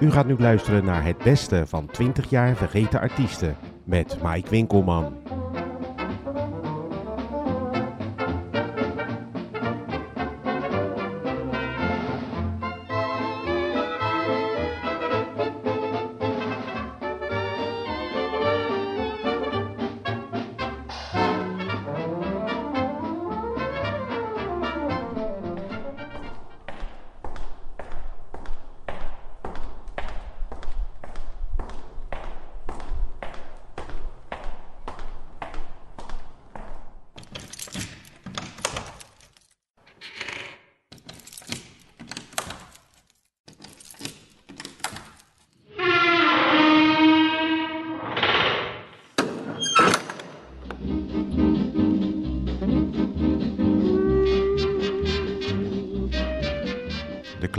U gaat nu luisteren naar het beste van 20 jaar vergeten artiesten met Mike Winkelman.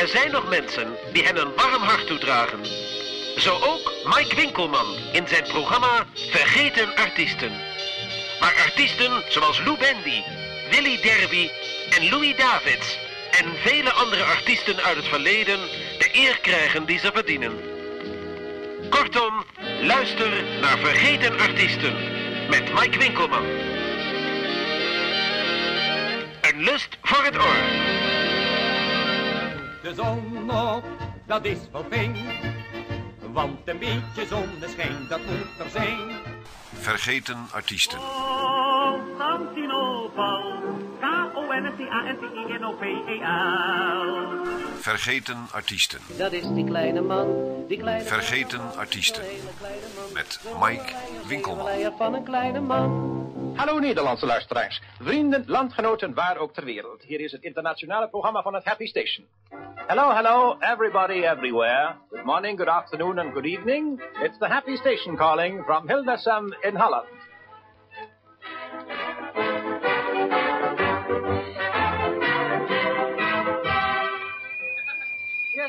Er zijn nog mensen die hen een warm hart toedragen. Zo ook Mike Winkelman in zijn programma Vergeten Artiesten. Waar artiesten zoals Lou Bendy, Willy Derby en Louis Davids en vele andere artiesten uit het verleden de eer krijgen die ze verdienen. Kortom, luister naar Vergeten Artiesten met Mike Winkelman. Een lust voor het oor. De zon op, dat is wel fijn. Want een beetje zonneschijn, dat moet er zijn. Vergeten artiesten. K-O-N-S-T-A-N-T-I-N-O-P-E-L. Vergeten artiesten. Dat is die kleine man, die kleine Vergeten man, artiesten. Met Mike Winkelman. Leier van een kleine man. Hallo Nederlandse luisteraars, vrienden, landgenoten, waar ook ter wereld. Hier is het internationale programma van het Happy Station. Hello, hello, everybody everywhere. Good morning, good afternoon and good evening. It's the Happy Station calling from Hildesheim in Holland.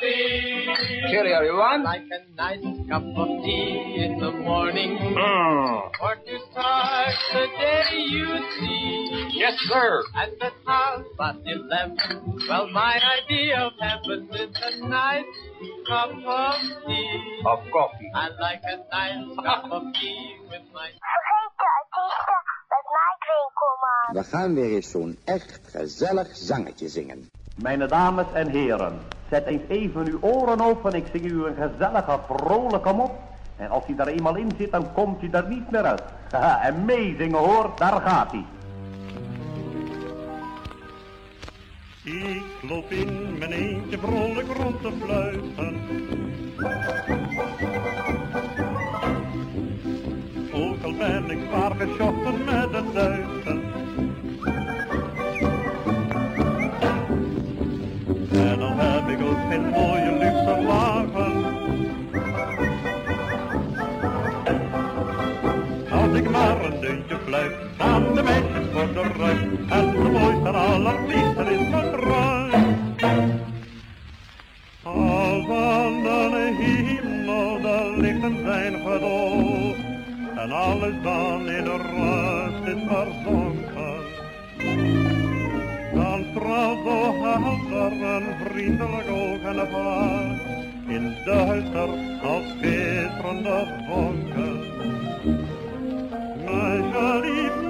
Cheerio, everyone. Like a nice cup of tea in the morning. Mm. Or to start the day you see. Yes, sir. At the half past eleven. Well, my idea of heaven is a nice cup of tea. Of coffee. I like a nice cup of tea with my Vergeten artiesten met Mike Winkelman. We gaan weer eens zo'n echt gezellig zangetje zingen. Mijn dames en heren, zet eens even uw oren open. Ik zing u een gezellige, vrolijke mop. En als hij daar eenmaal in zit, dan komt hij er niet meer uit. Haha, en meezingen hoor, daar gaat hij. Ik loop in mijn eentje vrolijk rond te fluiten. Ook al ben ik zwaar geschoten is mijn bruid. Als aan de hemel de lichten zijn gedoofd. En alles dan in de rust is verzonken. Dan zo helder en vriendelijk oog en haar. In duister als gisteren vonken. Meisje, lief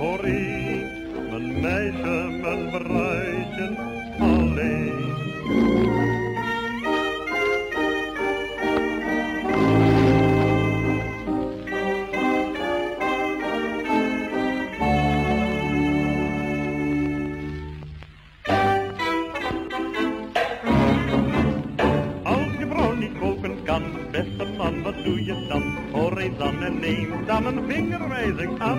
voor ik, mijn meisje, mijn bruidje alleen. Aan en neem dan een vingerwijzing aan.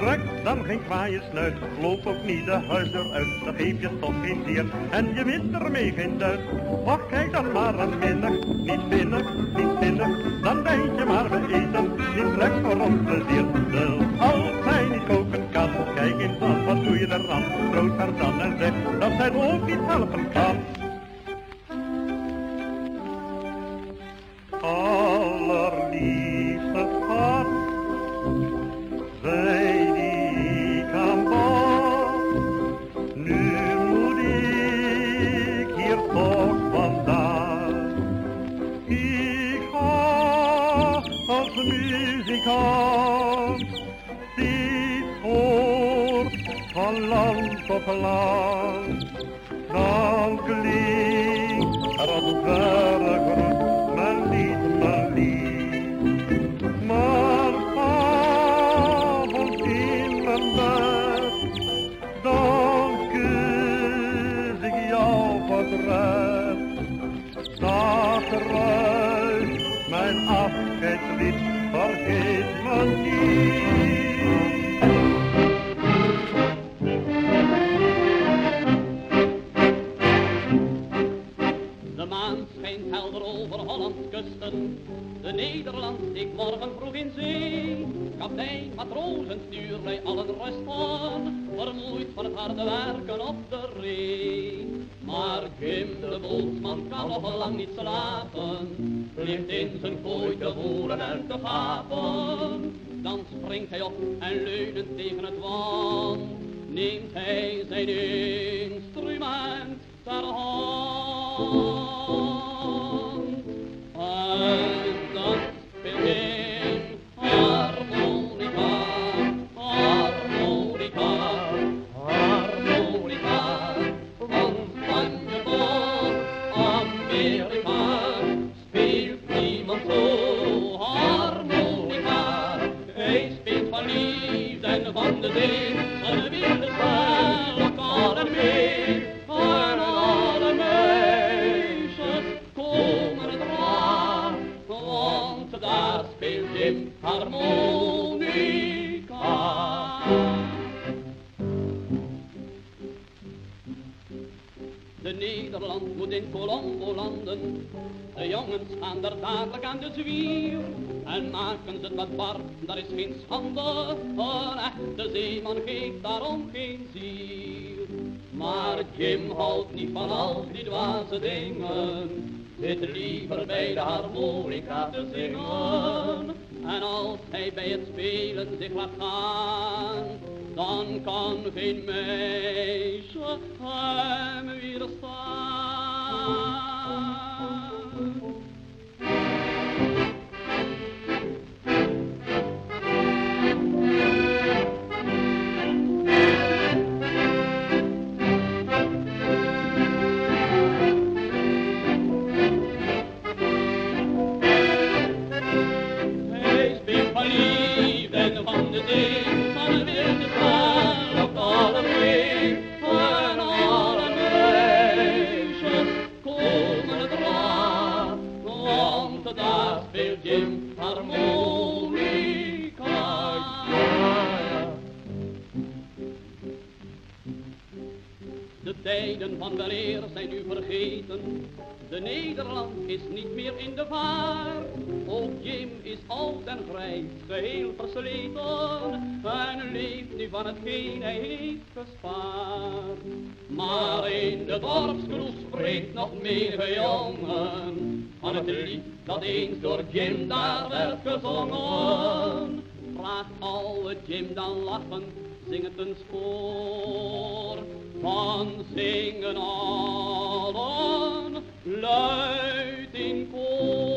Trek dan geen kwaaie snuit, loop ook niet de huisdeur uit. Dan geef je toch geen zier en je wint ermee geen duit. Och, kijk dan maar aan minnig, niet vinnig, niet vinnig. Dan denk je maar we eten, niet trek voor ons plezier. Wil altijd niet koken kan, kijk eens aan, wat doe je eraan? Troost haar dan en zeg dat zij ook niet helpen kan. Land Zijn instrument ter hand. Dan speelt hij harmonica, harmonica, harmonica. Van Spanje tot Amerika speelt niemand zo harmonica. Hij speelt van liefde en van de zee, er aan de zwier. En maken ze het wat bar, dat is geen schande. Een echte zeeman geeft daarom geen zier. Maar Jim houdt niet van al die dwaze dingen. Zit liever bij de harmonica te zingen. En als hij bij het spelen zich laat gaan, dan kan geen meisje hem weerstaan. Want daar speelt Jim harmonica. De tijden van weleer zijn nu vergeten. De Nederland is niet meer in de vaart. Ook Jim is oud en grijs, geheel versleten. En leeft nu van hetgeen hij heeft gespaard. Maar in de dorpskroeg spreekt nog menige jongen. Van het dat eens door Jim daar werd gezongen. Vraagt alle Jim dan lachend, zing het een spoor. Van zingen allen luid in koor.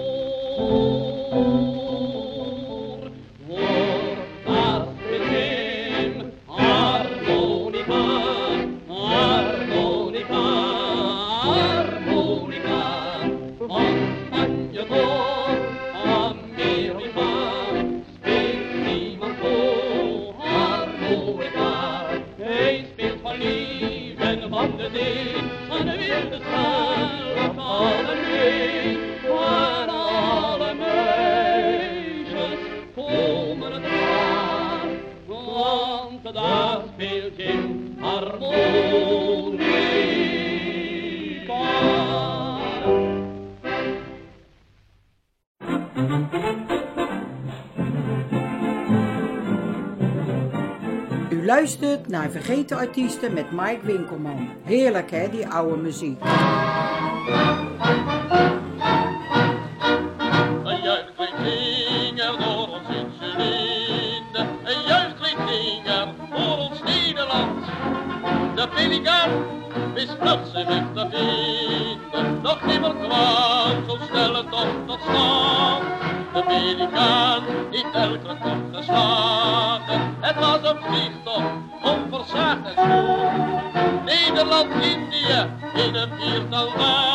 Luistert naar Vergeten Artiesten met Mike Winkelman. Heerlijk hè, die oude muziek. De pelikaan wist weg te vinden. Nog nimmer kwam zo snel het tot stand. De pelikaan heeft elke kop geslagen. Het was een vliegtocht, Nederland-Indië in een viertal dagen.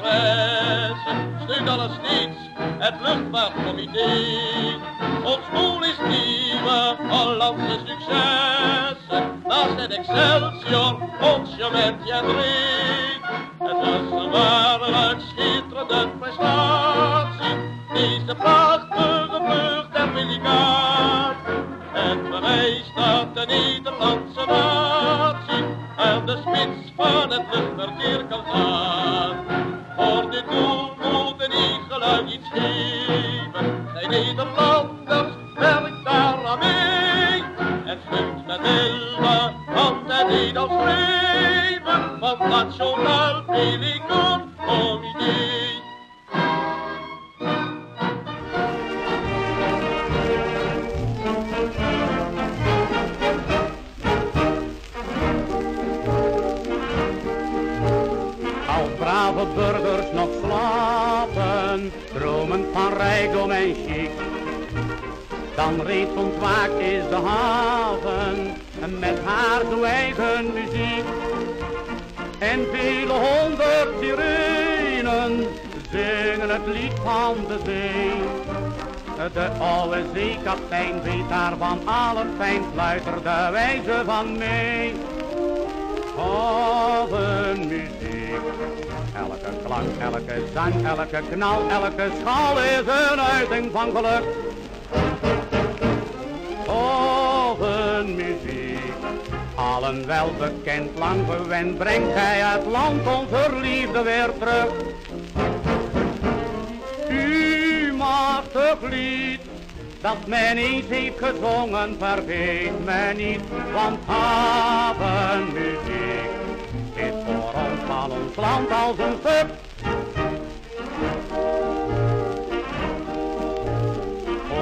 zangeressen steunt alles steeds het luchtvaartcomité. Ons doel is nieuwe Hollandse successen, naast het Excelsior, ons met je drie. Fijn, fluitert de wijze van mee. Havenmuziek. Elke klank, elke zang, elke knal, elke schaal is een uiting van geluk. Havenmuziek. Allen wel bekend, lang gewend, brengt hij het land onze liefde weer terug. U lied dat men eens heeft gezongen, vergeet men niet, want havenmuziek is voor ons van ons land als een stuk.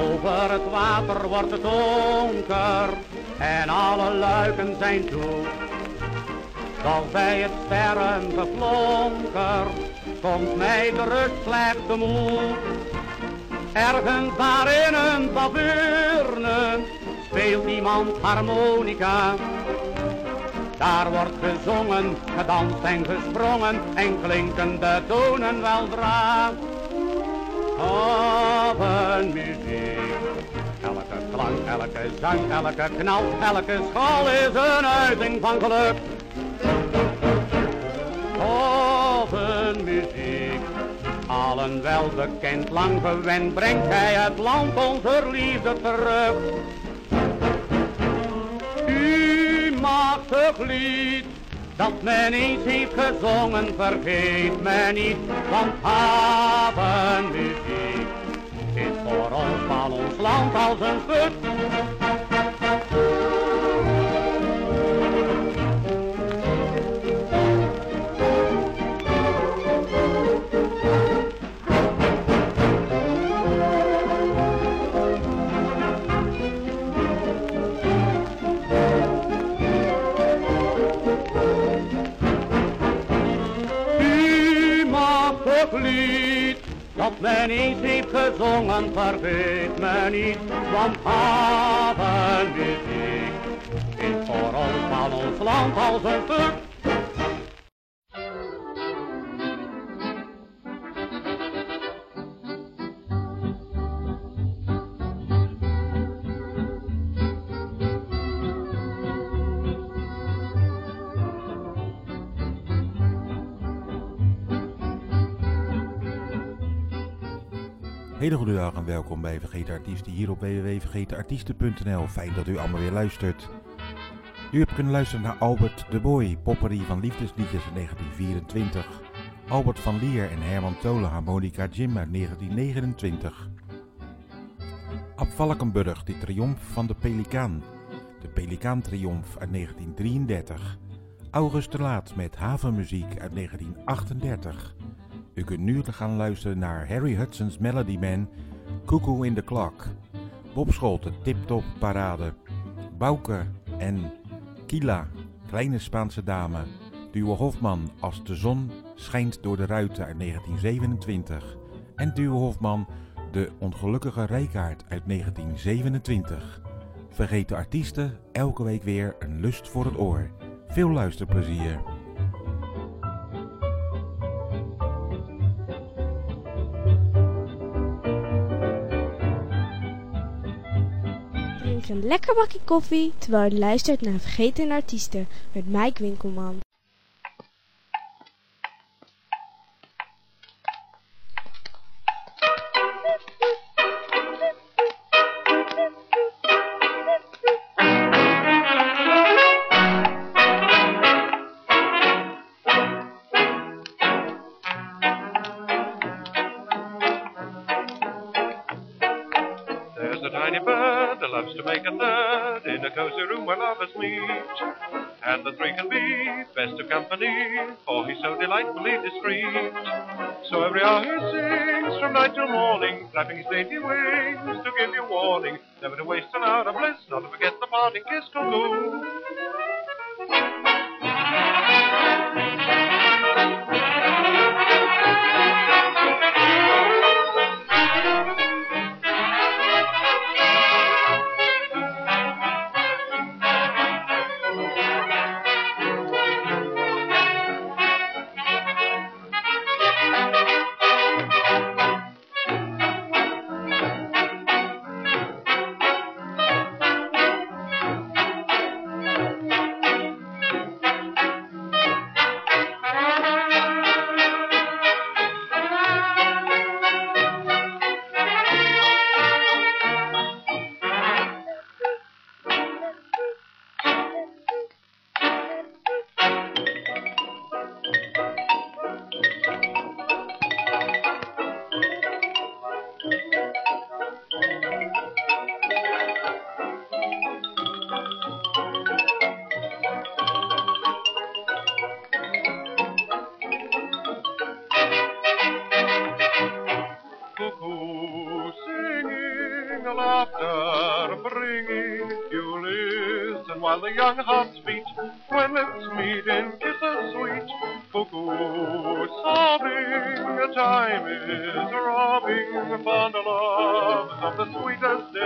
Over het water wordt het donker en alle luiken zijn toe. Doch bij het sterren geflonker komt mij de rust slecht temoet. Ergens daar in een taveurne speelt iemand harmonica. Daar wordt gezongen, gedanst en gesprongen en klinken de tonen weldra. Havenmuziek. Elke klank, elke zang, elke knal, elke schal is een uiting van geluk. Havenmuziek. Allen wel bekend, lang gewend, brengt hij het land onze liefde terug. U machtig lied, dat men eens heeft gezongen, vergeet men niet, want havenmuziek is voor ons van ons land als een put. Men eens heeft gezongen, vergeet men niet, want havenmuziek is voor ons van ons land als een put. Hele goede dag en welkom bij Vergeten Artiesten hier op www.vergetenartiesten.nl. Fijn dat u allemaal weer luistert. U hebt kunnen luisteren naar Albert de Boy, popperie van liefdesliedjes in 1924. Albert van Lier en Herman Tolen, harmonica Jim uit 1929. Ab Valkenburg, de triomf van de Pelikaan. De Pelikaantriomf uit 1933. August de Laat met havenmuziek uit 1938. U kunt nu gaan luisteren naar Harry Hudson's Melody Man, Cuckoo in the Clock. Bob Scholten, Tip Top Parade. Bouke en Kila, Kleine Spaanse Dame. Duo Hofman, Als de zon schijnt door de ruiten uit 1927. En Duo Hofman, De ongelukkige Rijkaard uit 1927. Vergeten artiesten, elke week weer een lust voor het oor. Veel luisterplezier. Een lekker bakje koffie terwijl je luistert naar Vergeten Artiesten met Mike Winkelman. Tiny bird that loves to make a third in a cozy room where lovers meet. And the three can be best of company, for he's so delightfully discreet. So every hour he sings from night till morning, flapping his dainty wings to give you warning. Never to waste an hour of bliss, not to forget the parting kiss, cuckoo.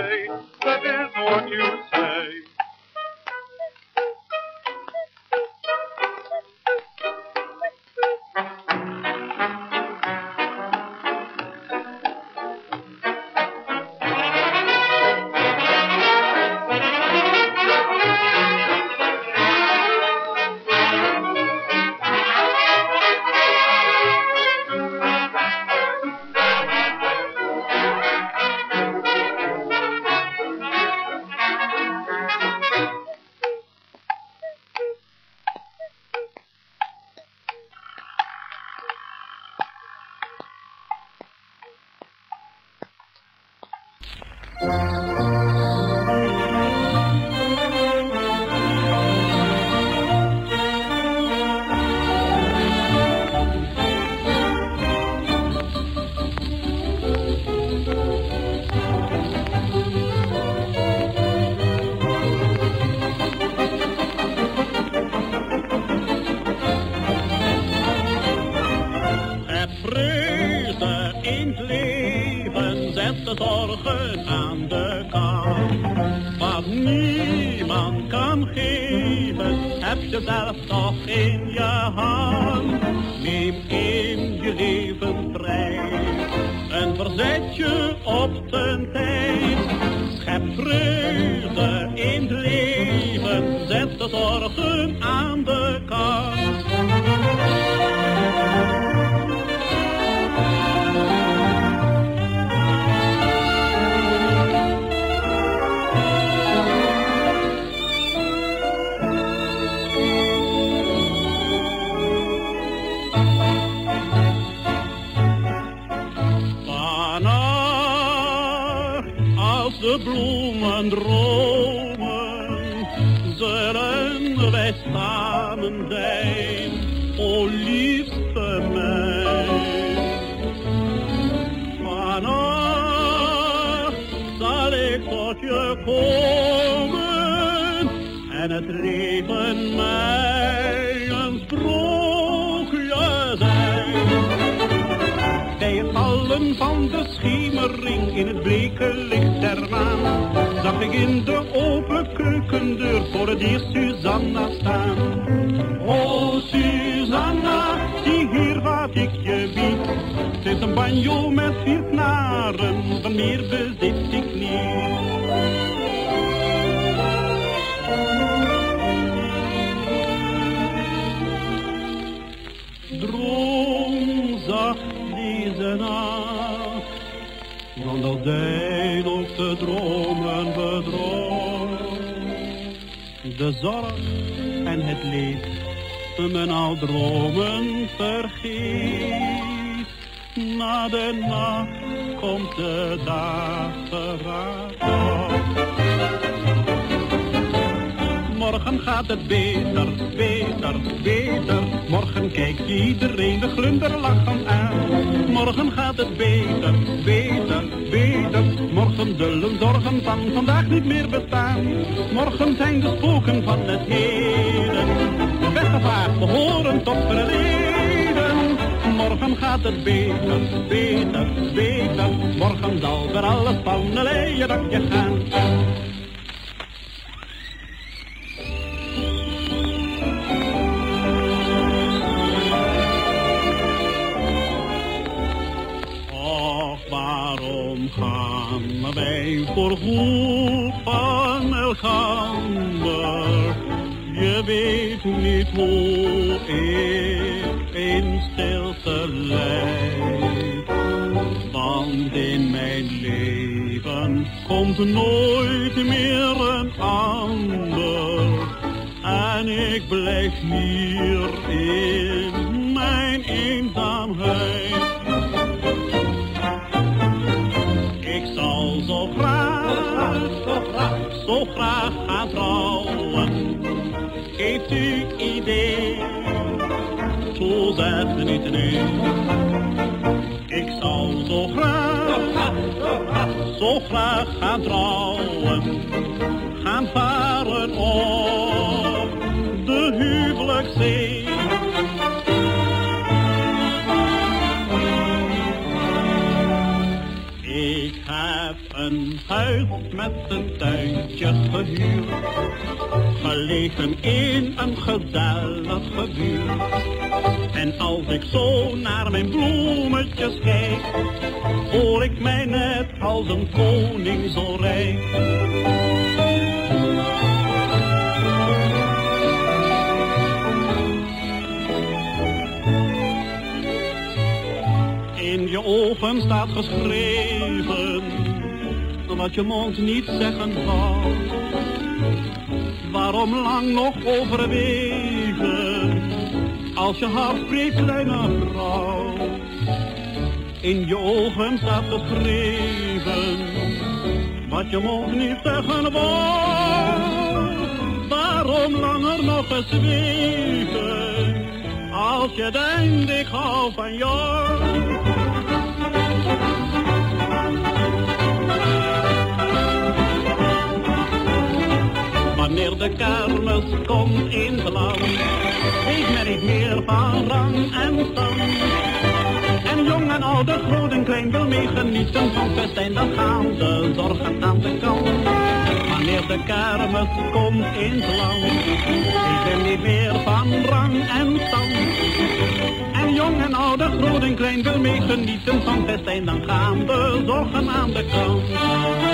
Day. That is what you de bloemen dromen, zullen wij samen van de schemering in het bleke licht der maan Zag ik in de open keukendeur voor het eerst Susanna staan. Oh Susanna, zie hier wat ik je bied. Het is een banjo met vier knaren, van meer bezit zijn ook de dromen bedrogen. De zorg en het leed, men al dromen vergeet. Na de nacht komt de dageraad. Morgen gaat het beter, beter, beter. Morgen kijkt iedereen de glunder lachend aan. Morgen gaat het beter, beter, beter. Morgen zullen zorgen van vandaag niet meer bestaan. Morgen zijn de spoken van het heden. Weggevaagd, behoren tot verleden. Morgen gaat het beter, beter, beter. Morgen zal er van een leien dakje gaan. Hoe ik in stilte leid. Want in mijn leven komt nooit meer een ander. En ik blijf hier in mijn eenzaamheid. Ik zal zo graag, zo graag, zo graag gaan trouwen. Geeft u idee, zo zeg niet nee. Ik zal zo graag, zo graag gaan trouwen. Een huis met een tuintje gehuurd, gelegen in een gezellig gebuurt. En als ik zo naar mijn bloemetjes kijk, voel ik mij net als een koning zo rijk. In je ogen staat geschreven wat je mond niet zeggen kan. Waarom lang nog overwegen als je hart spreekt, kleine vrouw? In je ogen staat geschreven wat je mond niet zeggen wou. Waarom langer nog gezwegen, als je denkt ik hou van jou. Wanneer de kermis komt in het land, weet men niet meer van rang en stand. En jong en oud, groot en klein wil mee genieten van festijn, dan gaan de zorgen aan de kant. Wanneer de kermis komt in het land, weet men niet meer van rang en stand. En jong en oud, groot en klein wil mee genieten van festijn, dan gaan de zorgen aan de kant.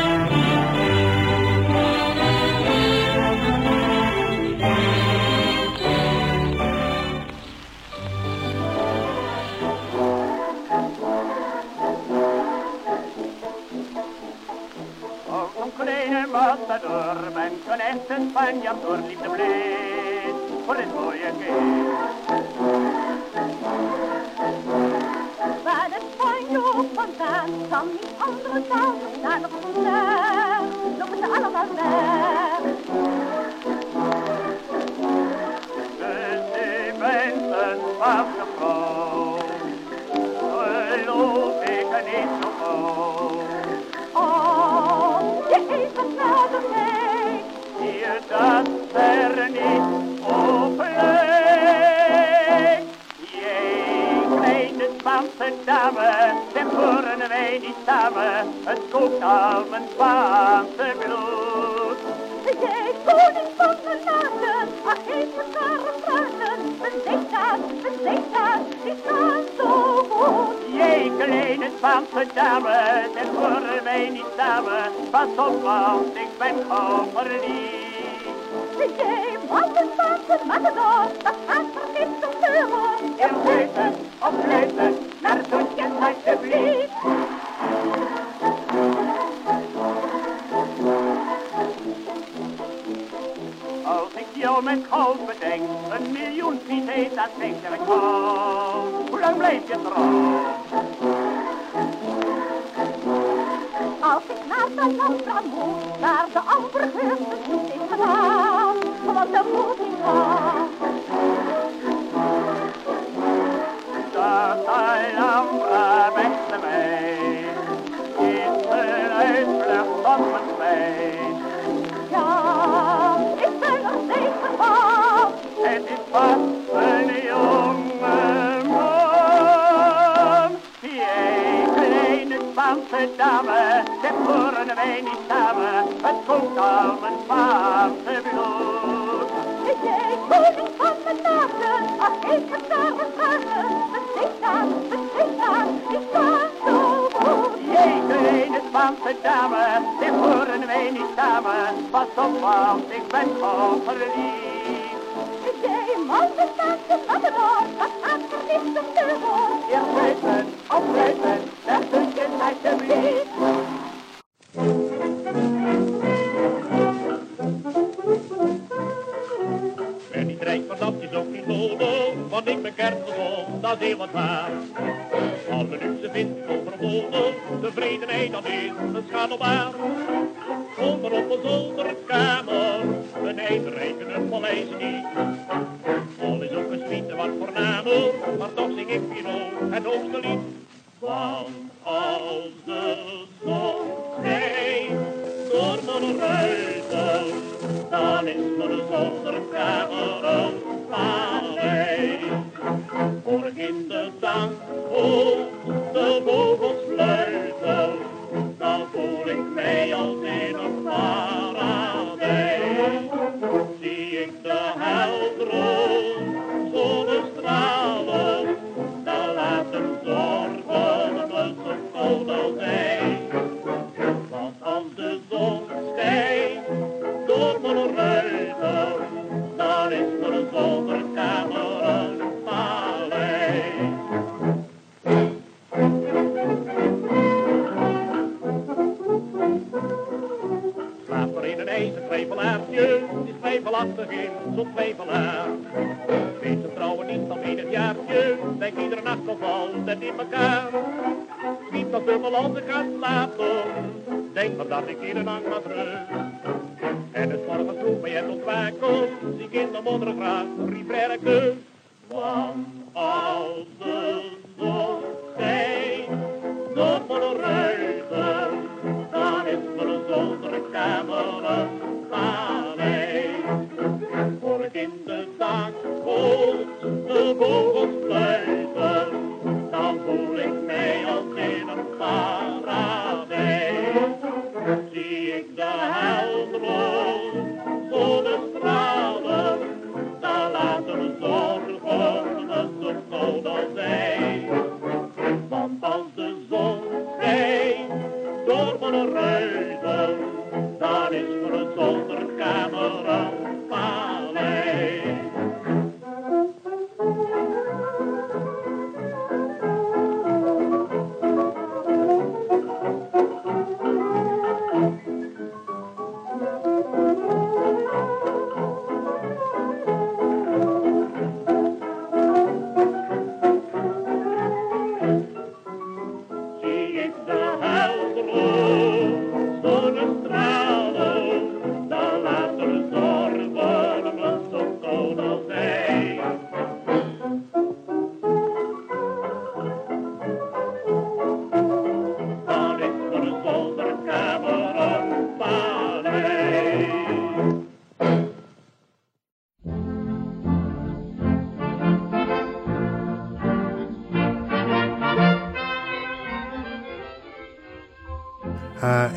Ben ik een echte Spanjaard door liefde bleed voor het mooie kind. Waar de Spanje op vandaan kan niet andere taal verstaan nog vandaag. Lopen ze allemaal weg. Dus ik ben een Spaanse vrouw, geloof ik niet zo Jij koning van de naten, Spaanse dame, zeg horen wij niet samen, pas op, want ik ben gauw verliefd. Jij man, de Spaanse matador, dat gaat vergif zo veel. Eerst fluiten, op fluiten, naar toetjes alsjeblieft. Jou met goud bedenk, een miljoen piet heet, dat ik gauw. Hoe lang blijf je trouw? Als ik naar de landbrand moet, naar de ambergeurste zoet is gedaan, want de moet ik gaan. Dat Alhambra beste meid, is een uitvlucht van mijn spijt. Vast een jonge man. Jij, kleine Spaanse dame, zeg horen wij niet samen. Het komt al mijn Spaanse bloed. Jij koning van de ik daar die zo goed. Kleine Spaanse dame, zeg horen wij niet samen. Pas op, want ik ben gauw verliefd. Man, de Spaanse matador, dat gaat vergif zo veel. Eerst fluiten, op fluiten, naar toetjes alsjeblieft. Ben niet rijk, maar dat is ook niet nodig, want ik ben kerngezond, dat is heel wat waar. Alle luxe vind ik overbodig, tevredenheid dan is een schadelbaar. Onder op een zolderkamer, een ijzerrijken een paleis niet. Maar toch zing ik Pino het hoogste lied. Want als de zon schijnt door mijn ruiten, dan is mijn zolderkamer een paleis. Hoor ik in de zang, de vogels trouwen niet al in het jaartje, denk iedere nacht al valt het in elkaar. Schiet nog dubbel als ik ga slapen. Denk maar dat ik hier lang maar terug. En het morgen vroeg bij het ontwaken, zie ik in de moddergraaf rivieren Want als de zon schijnt door mijn regen, dan is mijn zolderkamer een paleis. Voor de de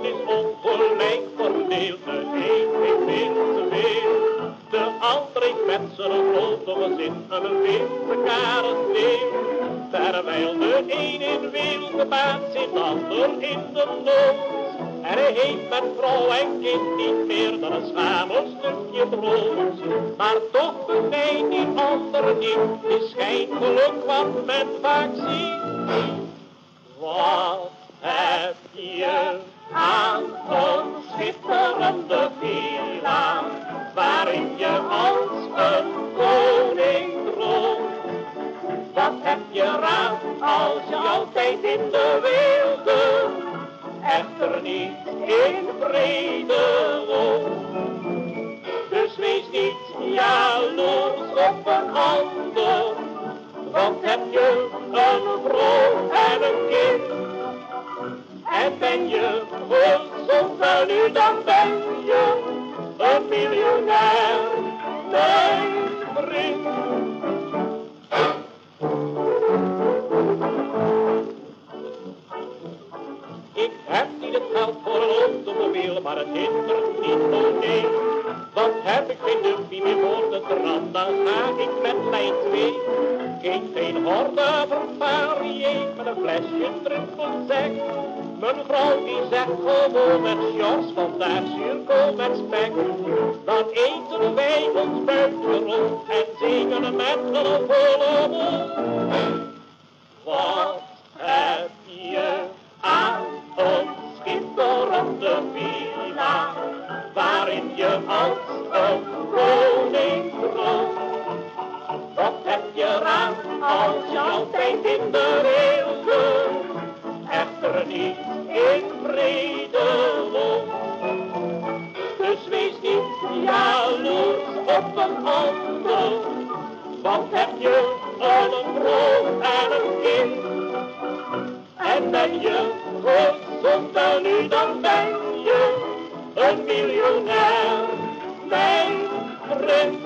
Leven is ongelijk verdeeld, de een heeft veel te veel. De ander heeft met zijn grote gezin een winter karensdeel. Terwijl de een in wilde baan zit, de ander in de nood. En hij heeft met vrouw en kind niet meer dan een schamel stukje brood. Maar toch benijdt die ander niet, is schijngeluk wat men vaak ziet. Wat heb je aan een schitterende villa, waarin je als een koning droomt? Wat heb je eraan als je altijd in de wilde, echter niet in vrede woont? Dus wees niet jaloers op een ander, want heb je een vrouw en een kind, en ben je gezond wel nu, dan ben je een miljonair, mijn vriend. Ik heb niet het geld voor een automobiel, maar het hindert niet, oh nee. Want heb ik geen dumpie meer voor de trap, dan ga ik met lijn twee. Geen geen horde vervarié met een flesje druppelsek. Mijn vrouw die zegt gewoon met sjors, vandaag zuurkool met spek. Dan eten wij ons buiten rond en zingen met een volle mond. Wat heb je aan een schitterende villa, waarin je als een koning droomt? Wat heb je eraan als je altijd in de wilde, niet in vrede woont? Dus wees niet jaloers op een ander, want heb je een vrouw en een kind, en ben je gezond wel nu, dan ben je een miljonair, mijn vriend.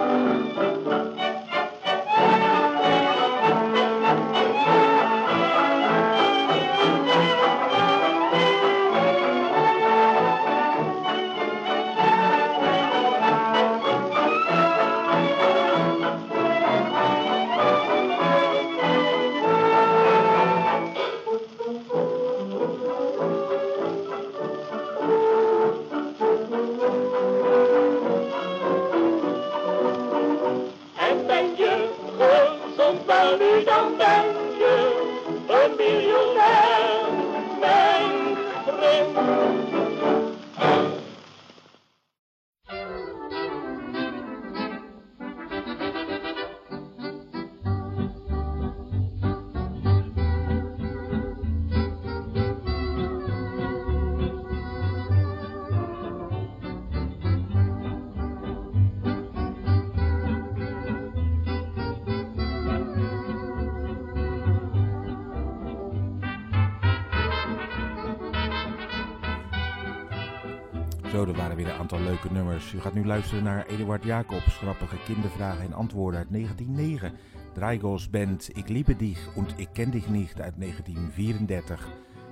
U gaat nu luisteren naar Eduard Jacobs, grappige kindervragen en antwoorden uit 1909. Dreigos Band, Ik liebe dich und ik ken dich nicht uit 1934.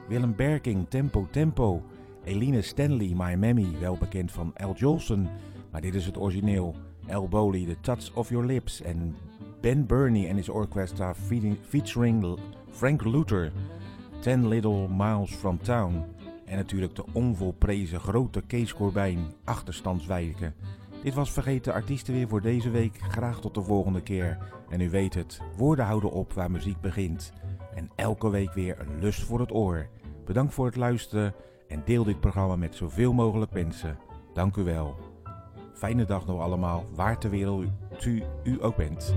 Willem Berking, Tempo Tempo. Eline Stanley, My Mammy, wel bekend van Al Jolson, maar dit is het origineel. El Boli, The Touch of Your Lips en Ben Burney en his orchestra featuring Frank Luther. Ten Little Miles from Town. En natuurlijk de onvolprezen grote Kees Corbijn, achterstandswijken. Dit was Vergeten Artiesten weer voor deze week. Graag tot de volgende keer. En u weet het, woorden houden op waar muziek begint. En elke week weer een lust voor het oor. Bedankt voor het luisteren en deel dit programma met zoveel mogelijk mensen. Dank u wel. Fijne dag nog allemaal, waar ter wereld u, u ook bent.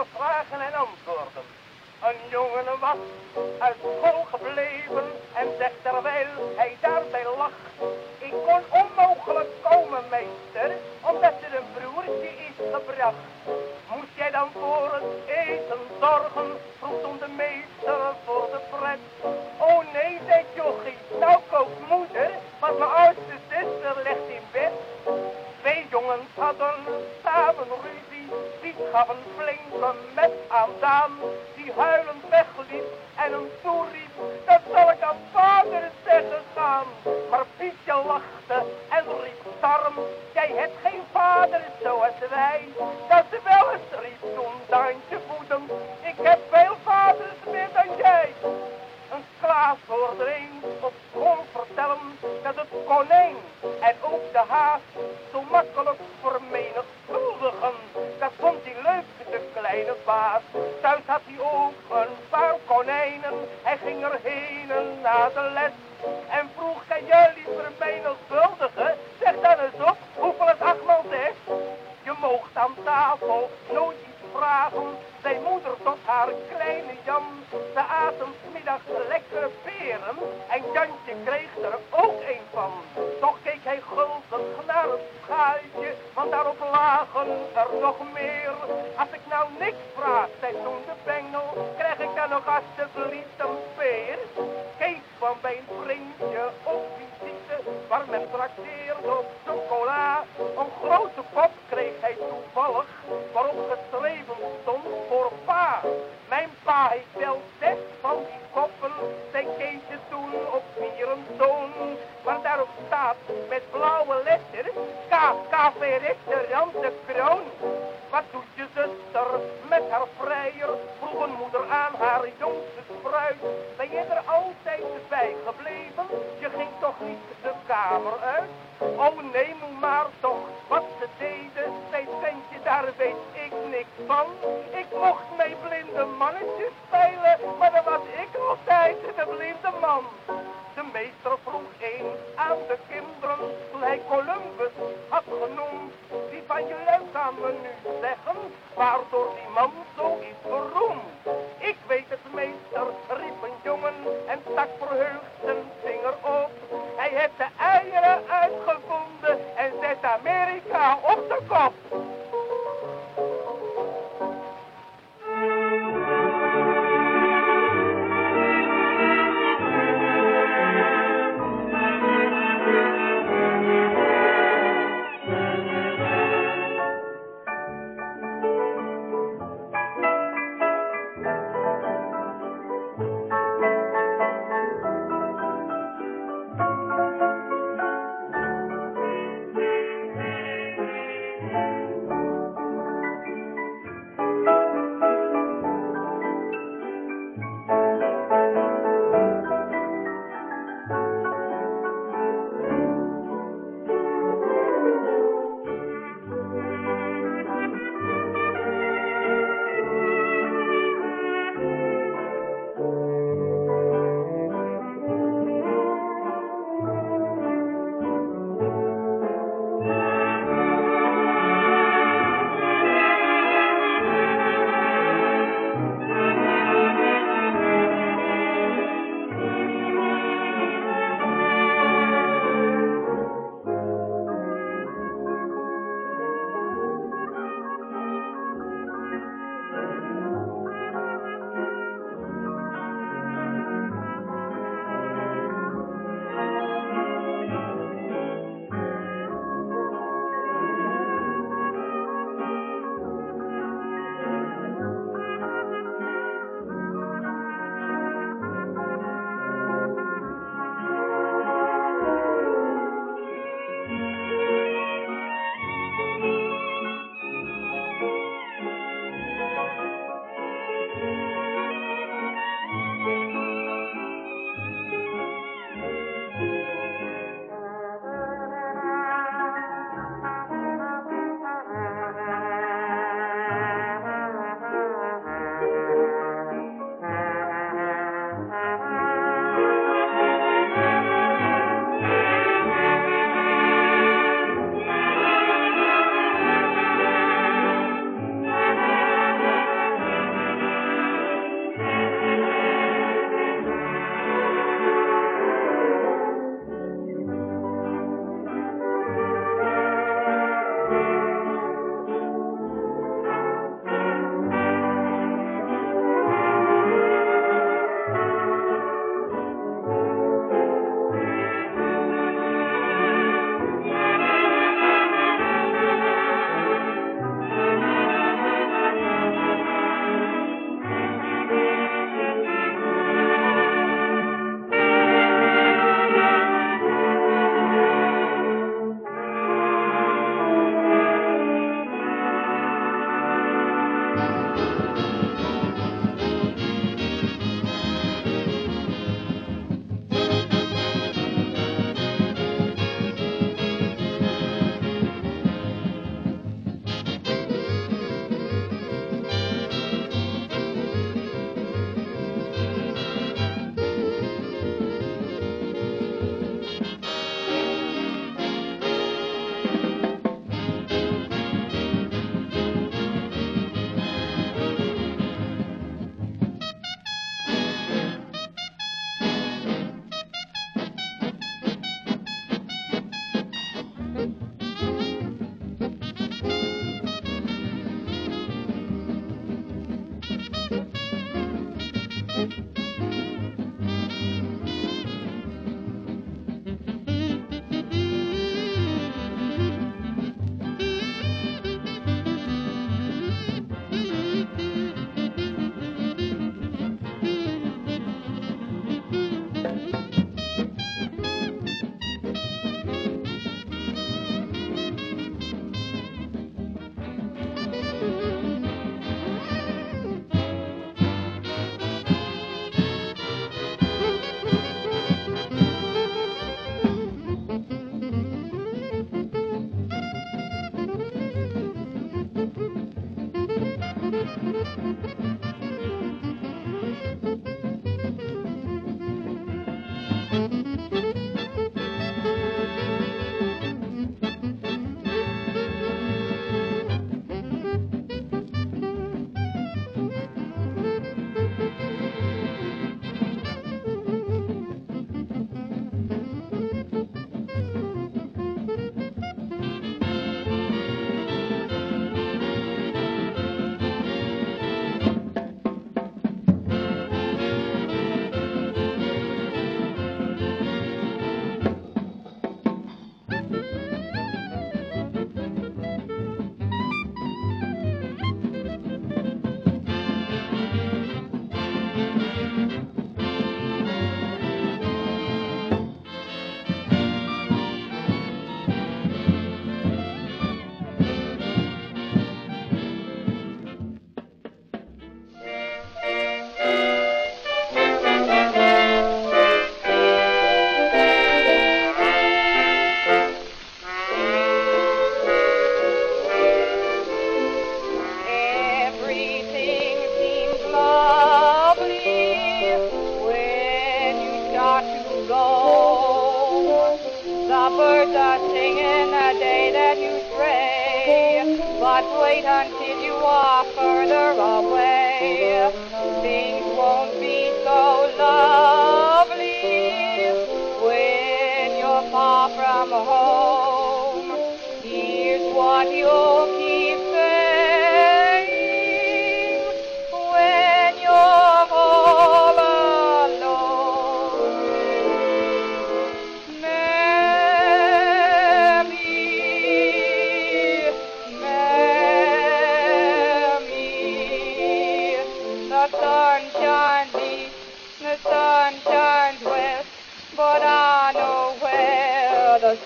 Kindervragen en antwoorden. Een jongen was uit school gebleven en zegt terwijl hij daarbij lacht. Ik kon onmogelijk komen, meester, omdat er een broertje is gebracht. Moest jij dan voor het eten zorgen, die gaf een flinke met aan Restaurant de kroon. Wat doet je zuster met haar vrijer? Vroeg een moeder aan haar jongste spruit. Ben je er altijd bij gebleven? find you love someone new.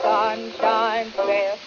sunshine sail.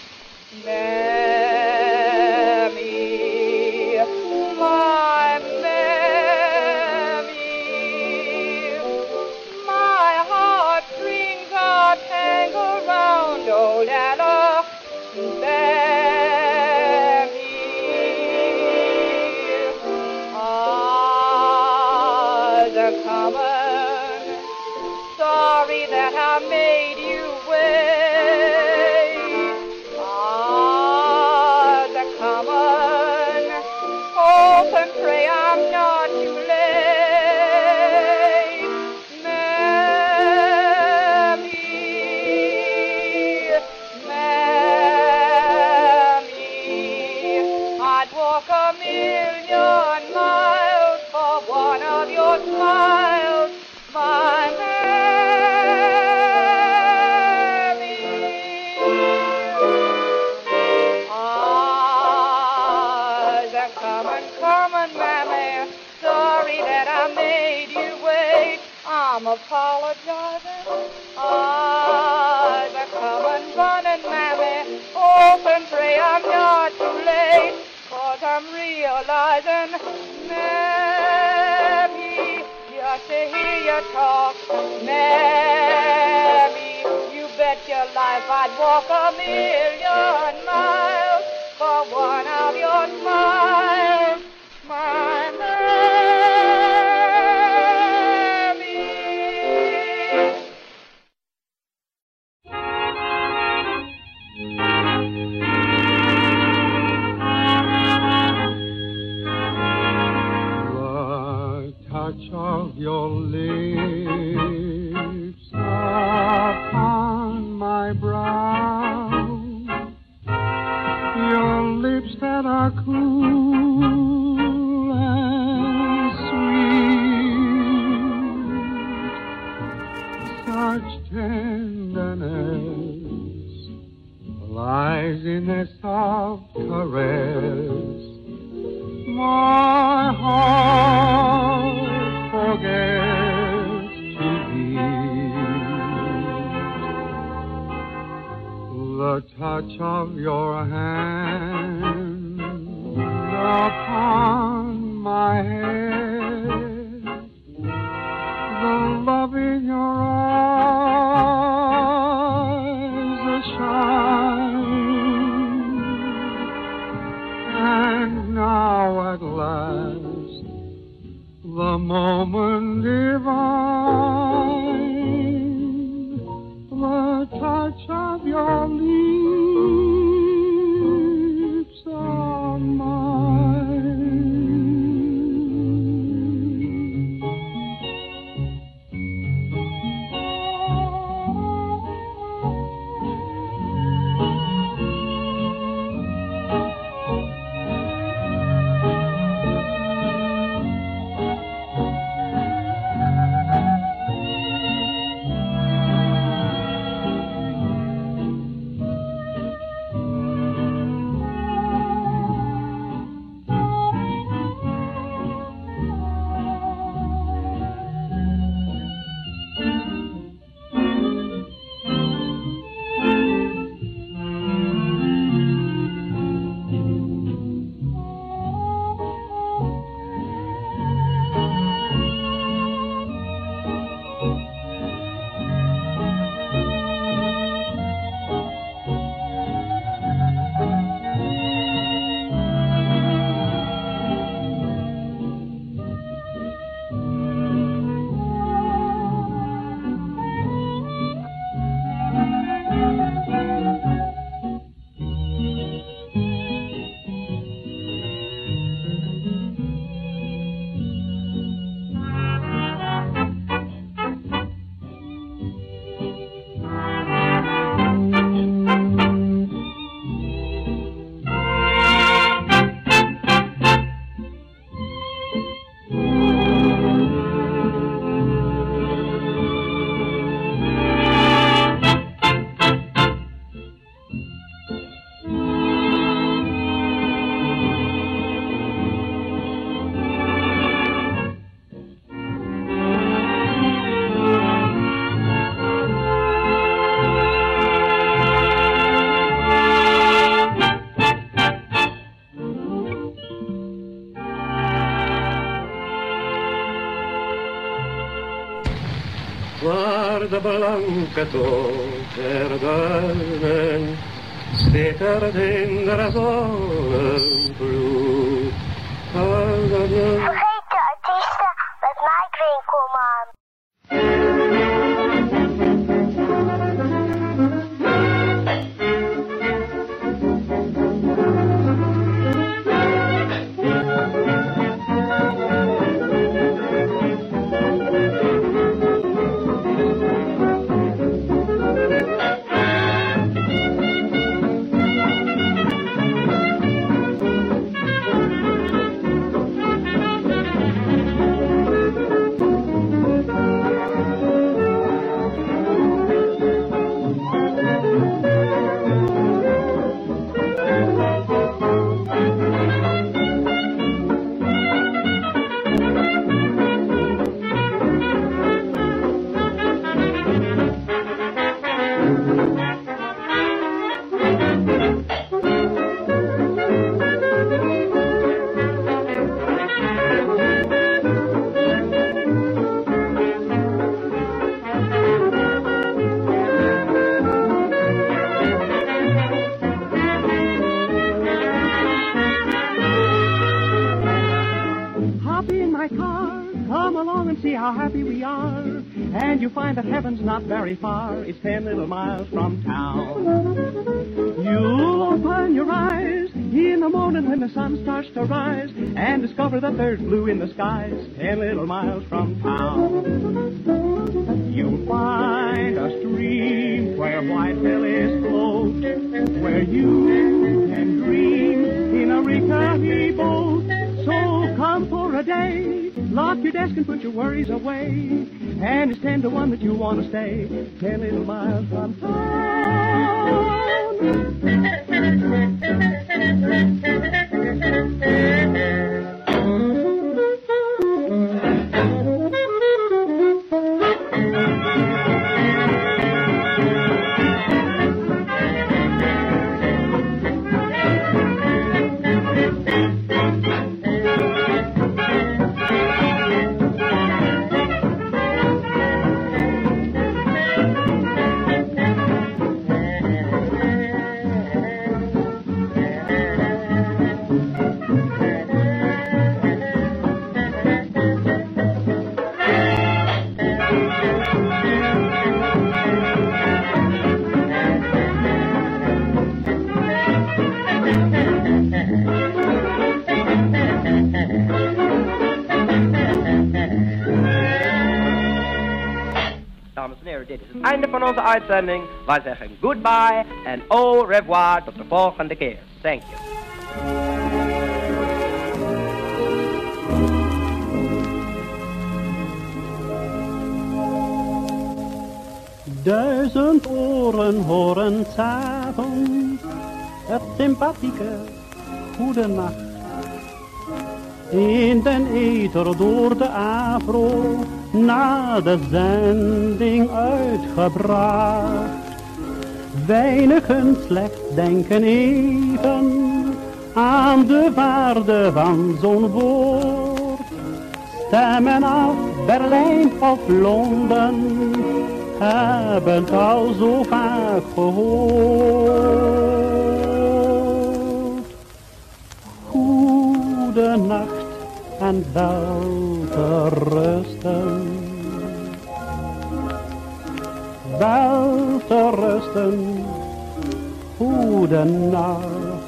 leiden, Mammy, just to hear you talk, Mammy, you bet your life I'd walk a million waar de blanke dood der duinen schittert in worries away. And it's ten to one that you want to stay, ten little miles from Dames uitzending. Wij zeggen goodbye en au revoir tot de volgende keer. Thank you. Duizend oren horen s'avonds het sympathieke goede nacht. In den ether door de afro na de zending uitgebracht. Weinigen slechts denken even aan de waarde van zo'n woord. Stemmen af Berlijn of Londen hebben al zo vaak gehoord. Goede nacht en wel te rusten. Wel te rusten, goede nacht.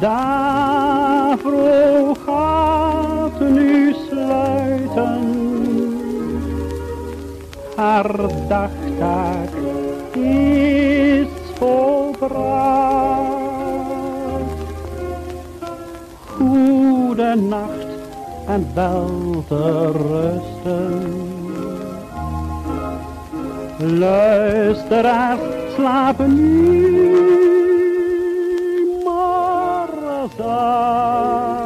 Daarvoor gaat nu sluiten. Haar dagtaak is volbracht. Goede nacht en wel te rusten. Luisteraars slapen nu maar zacht.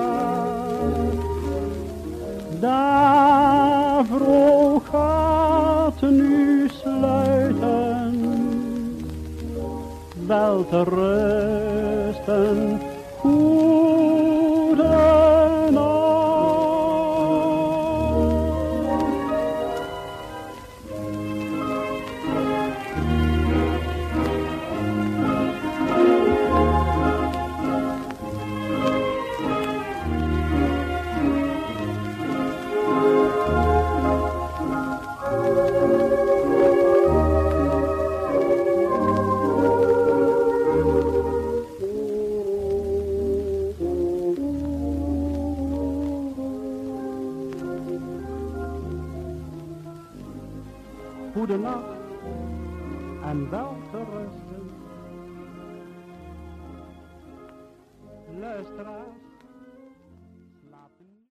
Daarvoor gaat nu sluiten. Wel te rusten,